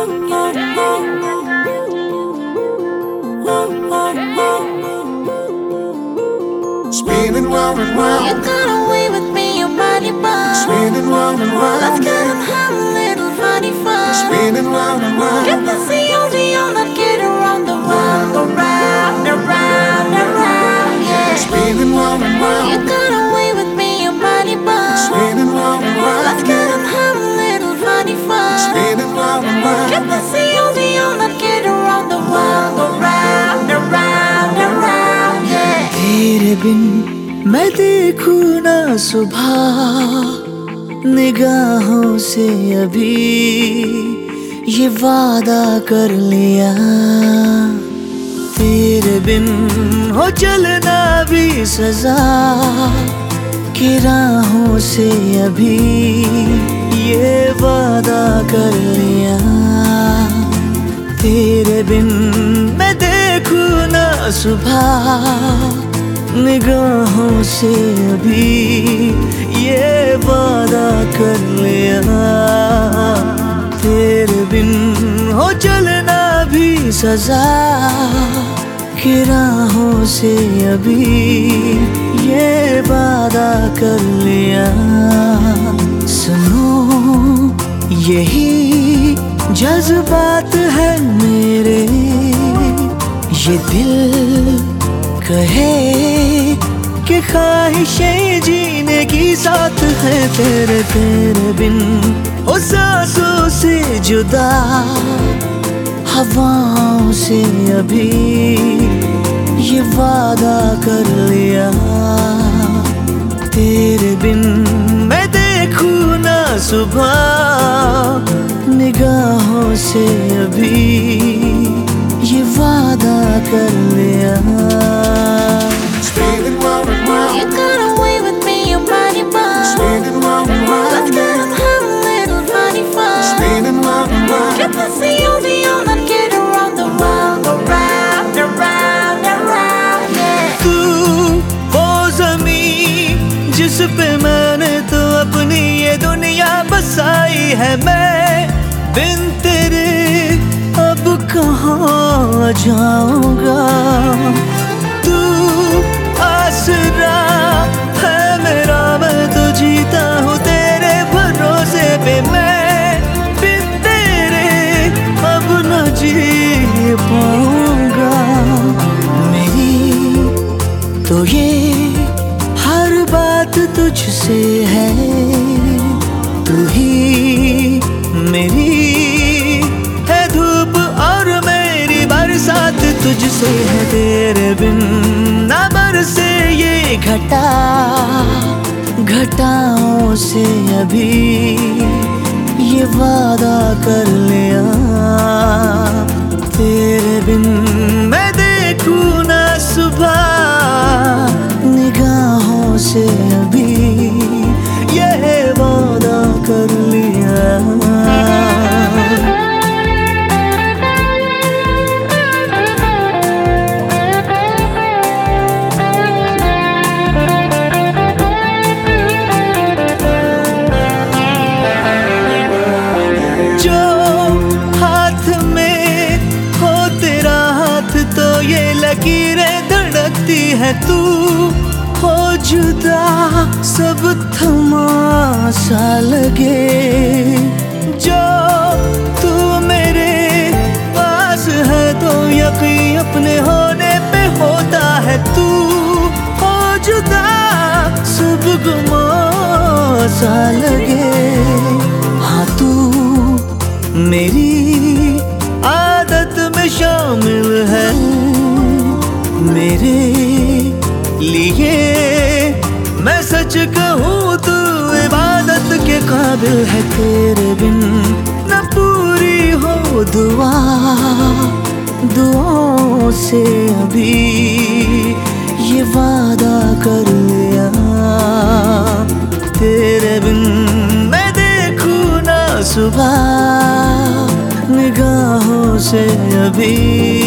Spinning round and round. You got away with me, your body bomb. Spinning round and round. Let's get them a little funny fun. बिन मैं देखूँ ना सुबह, निगाहों से अभी ये वादा कर लिया। तेरे बिन हो चलना भी सजा, की राहों से अभी ये वादा कर लिया। तेरे बिन मैं देखूँ ना सुबह निगाहों से अभी ये वादा कर लिया। तेरे बिन हो चलना भी सजा। की राहों से अभी ये वादा कर लिया। सुनो, यही जज्बात है मेरे। ये दिल कहे कि ख्वाहिशें जीने की साथ है तेरे तेरे बिन। ओ सांसों से जुदा, हवाओं से अभी। ये वादा कर लिया तेरे बिन। मैं देखूँ ना सुबह, निगाहों से अभी। ये वादा कर लिया round and You round. got away with me, your body bomb. Spinning round and Let's round. get them have a little funny fun. Spinning round and Get round. the COD on and get around the world, around, around, around, yeah. तू वो ज़मीन जिस पे मैंने तो अपनी ये दुनिया बसाई है मैं बिन तेरे अब कहाँ जाऊँगा तुझसे है, तू ही मेरी। है धूप और मेरी बरसात, तुझसे है तेरे बिन ना बरसे ये घटा। घटाओं से अभी ये वादा कर लिया। तेरे बिन मैं देखूँ ना सुबह, निगाहों से अभी तू हो जुदा, सब थमासा लगे। जो तू मेरे पास है तो यकीन अपने होने पे होता है। तू हो जुदा, सब गुमासा लगे। हाँ तू मेरी आदत में शामिल है। मेरे काबिल है तेरे बिन न पूरी हो दुआ। दुआओं से अभी ये वादा कर लिया। तेरे बिन मैं देखूँ ना सुबह। निगाहों से अभी